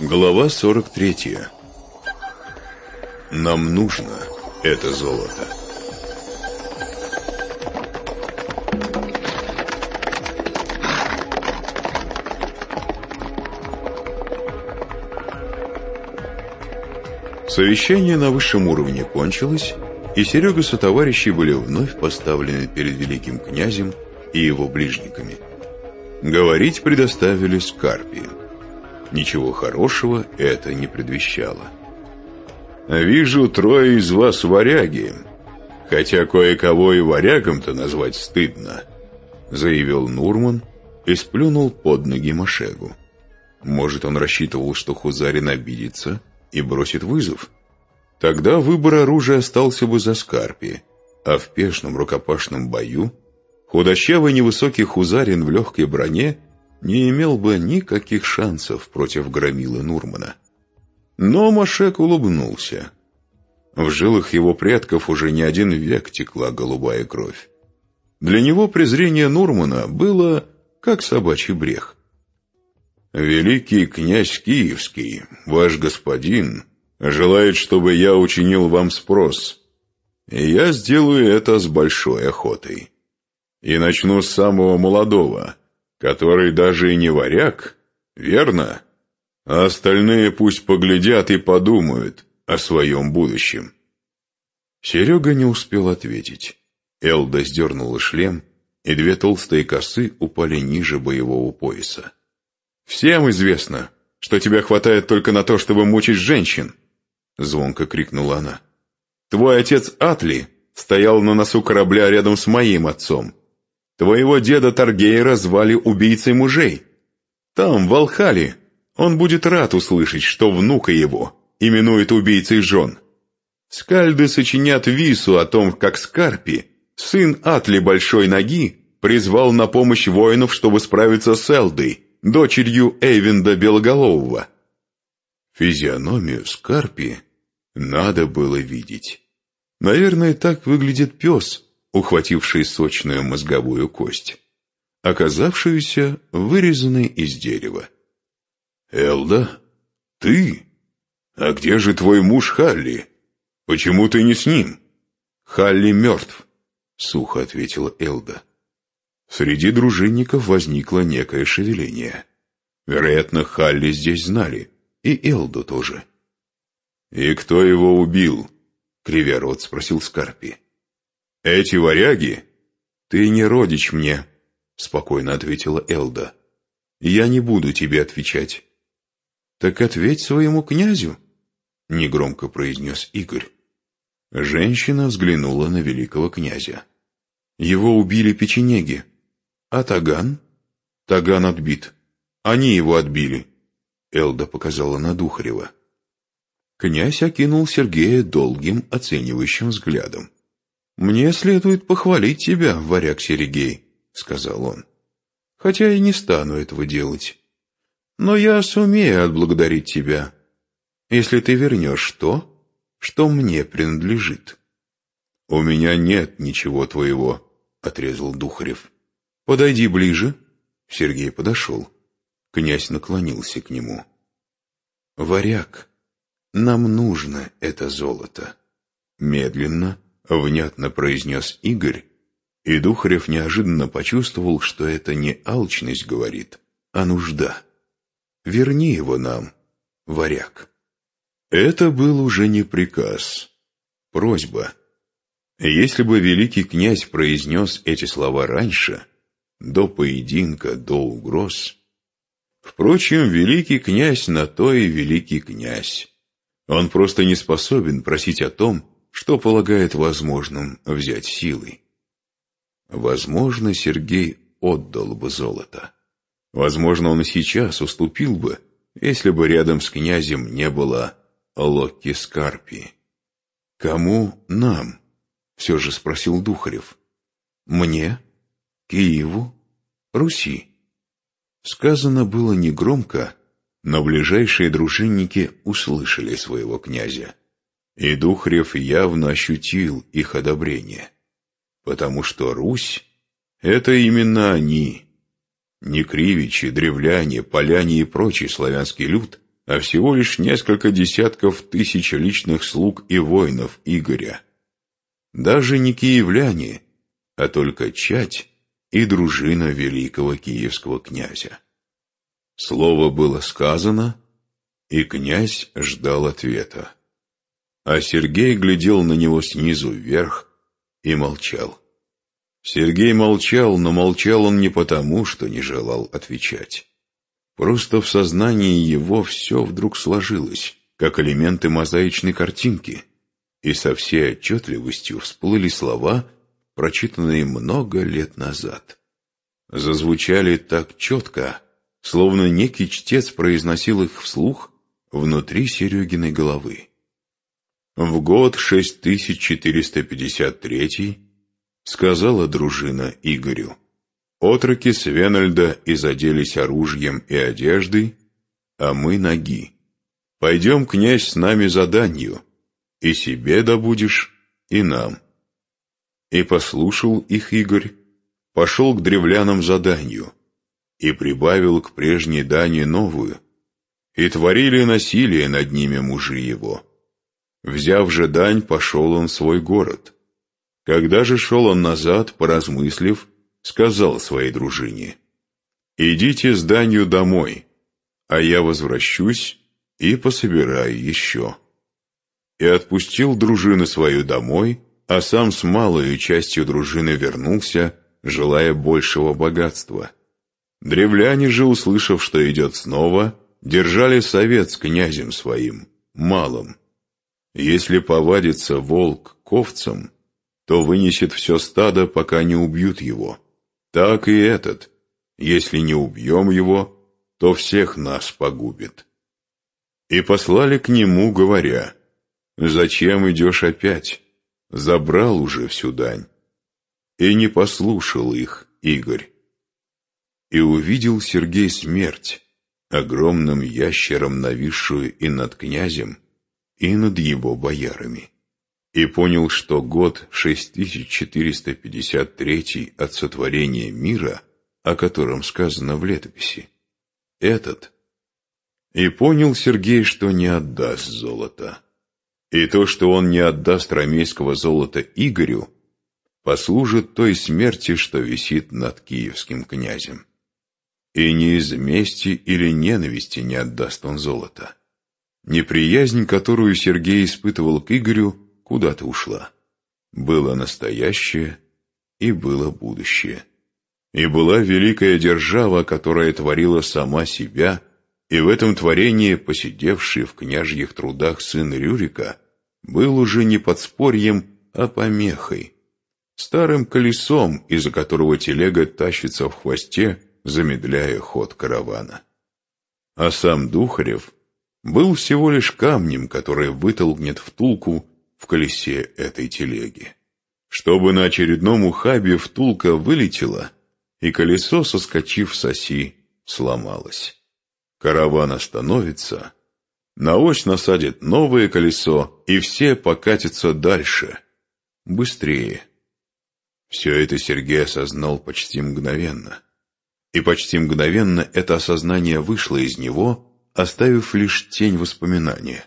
Глава 43 Нам нужно это золото. Совещание на высшем уровне кончилось, и Серега со товарищей были вновь поставлены перед великим князем и его ближниками. Говорить предоставили Скарпии. Ничего хорошего это не предвещало. «Вижу, трое из вас варяги, хотя кое-кого и варягом-то назвать стыдно», заявил Нурман и сплюнул под ноги Машегу. Может, он рассчитывал, что Хузарин обидится и бросит вызов? Тогда выбор оружия остался бы за Скарпи, а в пешном рукопашном бою худощавый невысокий Хузарин в легкой броне не имел бы никаких шансов против громилы Нурмана. Но Машек улыбнулся. В жилах его предков уже не один век текла голубая кровь. Для него презрение Нурмана было как собачий брех. «Великий князь Киевский, ваш господин, желает, чтобы я учинил вам спрос, и я сделаю это с большой охотой. И начну с самого молодого, который даже и не варяг, верно? А остальные пусть поглядят и подумают о своем будущем». Серега не успел ответить. Элда сдернула шлем, и две толстые косы упали ниже боевого пояса. «Всем известно, что тебя хватает только на то, чтобы мучить женщин!» Звонко крикнула она. «Твой отец Атли стоял на носу корабля рядом с моим отцом. Твоего деда Таргейра звали убийцей мужей. Там, в Алхале, он будет рад услышать, что внука его именует убийцей жен. Скальды сочинят вису о том, как Скарпи, сын Атли Большой Ноги, призвал на помощь воинов, чтобы справиться с Элдой, дочерью Эйвинда Белоголового. Физиономию Скарпи надо было видеть. Наверное, так выглядит пес, ухвативший сочную мозговую кость, оказавшуюся вырезанной из дерева. «Элда, ты? А где же твой муж Халли? Почему ты не с ним?» «Халли мертв», — сухо ответила Элда. Среди дружинников возникло некое шевеление. Вероятно, Халли здесь знали, и Элду тоже. «И кто его убил?» — кривя рот спросил Скарпи. «Эти варяги?» «Ты не родич мне», — спокойно ответила Элда. «Я не буду тебе отвечать». «Так ответь своему князю», — негромко произнес Игорь. Женщина взглянула на великого князя. «Его убили печенеги», «А Таган?» «Таган отбит. Они его отбили», — Элда показала на Духарева. Князь окинул Сергея долгим, оценивающим взглядом. «Мне следует похвалить тебя, варяг Сергей», — сказал он. «Хотя и не стану этого делать. Но я сумею отблагодарить тебя, если ты вернешь то, что мне принадлежит». «У меня нет ничего твоего», — отрезал Духарев. «Подойди ближе». Сергей подошел. Князь наклонился к нему. «Варяг, нам нужно это золото». Медленно, внятно произнес Игорь, и Духарев неожиданно почувствовал, что это не алчность говорит, а нужда. «Верни его нам, варяг». Это был уже не приказ, просьба. Если бы великий князь произнес эти слова раньше, до поединка, до угроз. Впрочем, великий князь на то и великий князь. Он просто не способен просить о том, что полагает возможным взять силой. Возможно, Сергей отдал бы золото. Возможно, он и сейчас уступил бы, если бы рядом с князем не было Локки Скарпи. «Кому нам?» — все же спросил Духарев. «Мне?» Киеву, Руси. Сказано было негромко, но ближайшие дружинники услышали своего князя. И Духрев явно ощутил их одобрение, потому что Русь — это именно они. Не кривичи, древляне, поляне и прочий славянский люд а всего лишь несколько десятков тысяч личных слуг и воинов Игоря. Даже не киевляне, а только чать и дружина великого киевского князя. Слово было сказано, и князь ждал ответа. А Сергей глядел на него снизу вверх и молчал. Сергей молчал, но молчал он не потому, что не желал отвечать. Просто в сознании его все вдруг сложилось, как элементы мозаичной картинки, и со всей отчетливостью всплыли слова, прочитанные много лет назад. Зазвучали так четко, словно некий чтец произносил их вслух внутри Серегиной головы. В год 6453 сказала дружина Игорю. Отроки Свенальда изоделись оружием и одеждой, а мы ноги. Пойдем, князь, с нами за данью, и себе добудешь, и нам. И послушал их Игорь, пошел к древлянам за данью, и прибавил к прежней дани новую, и творили насилие над ними мужи его. Взяв же дань, пошел он в свой город. Когда же шел он назад, поразмыслив, сказал своей дружине, «Идите с данью домой, а я возвращусь и пособираю еще». И отпустил дружину свою домой, а сам с малой частью дружины вернулся, желая большего богатства. Древляне же, услышав, что идет снова, держали совет с князем своим, малым. Если повадится волк ковцам, то вынесет все стадо, пока не убьют его. Так и этот. Если не убьем его, то всех нас погубит. И послали к нему, говоря, «Зачем идешь опять? Забрал уже всю дань». И не послушал их Игорь. И увидел Сергей смерть, огромным ящером нависшую и над князем, и над его боярами и понял, что год 6453 от сотворения мира, о котором сказано в летописи, этот. И понял Сергей, что не отдаст золото. И то, что он не отдаст ромейского золота Игорю, послужит той смерти, что висит над киевским князем. И не из мести или ненависти не отдаст он золото. Неприязнь, которую Сергей испытывал к Игорю, куда-то ушла. Было настоящее и было будущее. И была великая держава, которая творила сама себя, и в этом творении, посидевший в княжьих трудах сын Рюрика, был уже не подспорьем, а помехой, старым колесом, из-за которого телега тащится в хвосте, замедляя ход каравана. А сам Духарев был всего лишь камнем, который вытолкнет втулку в колесе этой телеги. Чтобы на очередном ухабе втулка вылетела, и колесо, соскочив с оси, сломалось. Караван остановится, на ось насадит новое колесо, и все покатятся дальше, быстрее. Все это Сергей осознал почти мгновенно. И почти мгновенно это осознание вышло из него, оставив лишь тень воспоминания.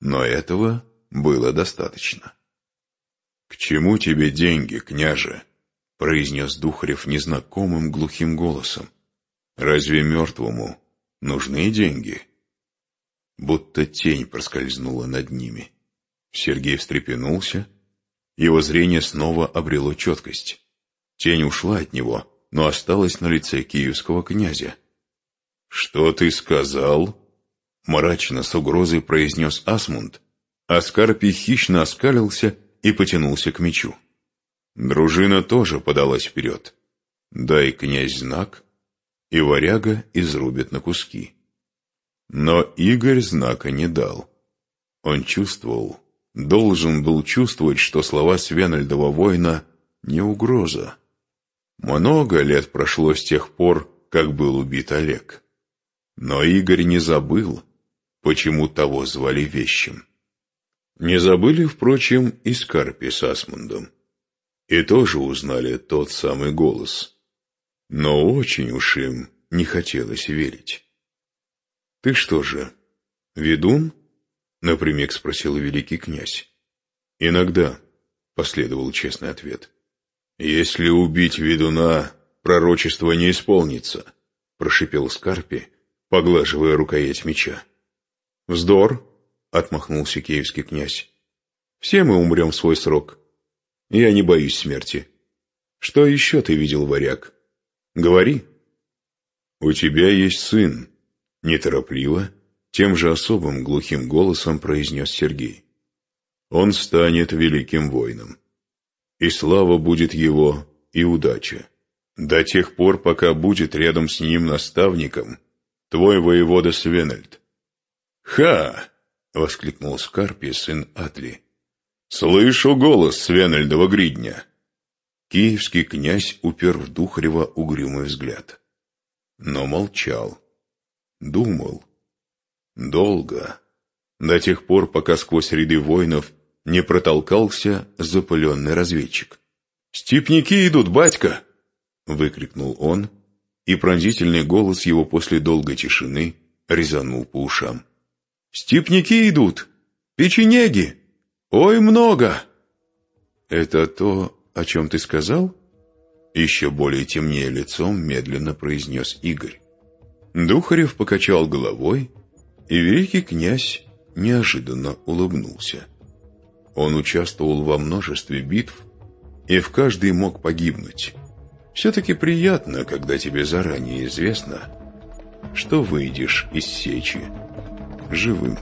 Но этого было достаточно. «К чему тебе деньги, княже?» — произнес Духарев незнакомым глухим голосом. «Разве мертвому нужны деньги?» Будто тень проскользнула над ними. Сергей встрепенулся, его зрение снова обрело четкость. Тень ушла от него, но осталась на лице киевского князя. «Что ты сказал?» — мрачно с угрозой произнес Асмунд, Аскарпий хищно оскалился и потянулся к мечу. Дружина тоже подалась вперед. Дай князь знак, и варяга изрубит на куски. Но Игорь знака не дал. Он чувствовал, должен был чувствовать, что слова Свенальдова воина не угроза. Много лет прошло с тех пор, как был убит Олег. Но Игорь не забыл, почему того звали вещим. Не забыли, впрочем, и Скарпи с Асмундом. И тоже узнали тот самый голос. Но очень уж им не хотелось верить. «Ты что же, «Ведун?» — напрямик спросил великий князь. «Иногда», — последовал честный ответ. «Если убить ведуна, пророчество не исполнится», — прошипел Скарпи, поглаживая рукоять меча. «Вздор!» — отмахнулся киевский князь. «Все мы умрем в свой срок. Я не боюсь смерти. Что еще ты видел, варяг? Говори!» «У тебя есть сын», — неторопливо, тем же особым глухим голосом произнес Сергей. «Он станет великим воином. И слава будет его, и удача. До тех пор, пока будет рядом с ним наставником твой воевода Свенельд». «Ха!» — воскликнул Скарпий, сын Атли. «Слышу голос Свенельдова гридня!» Киевский князь упер в Духарева угрюмый взгляд. Но молчал. Думал. Долго. До тех пор, пока сквозь ряды воинов не протолкался запыленный разведчик. «Степники идут, батька!» — выкрикнул он, и пронзительный голос его после долгой тишины резанул по ушам. «Степники идут! Печенеги! Ой, много!» «Это то, о чем ты сказал?» Еще более темнее лицом медленно произнес Игорь. Духарев покачал головой, и великий князь неожиданно улыбнулся. Он участвовал во множестве битв и в каждой мог погибнуть. Все-таки приятно, когда тебе заранее известно, что выйдешь из сечи живым.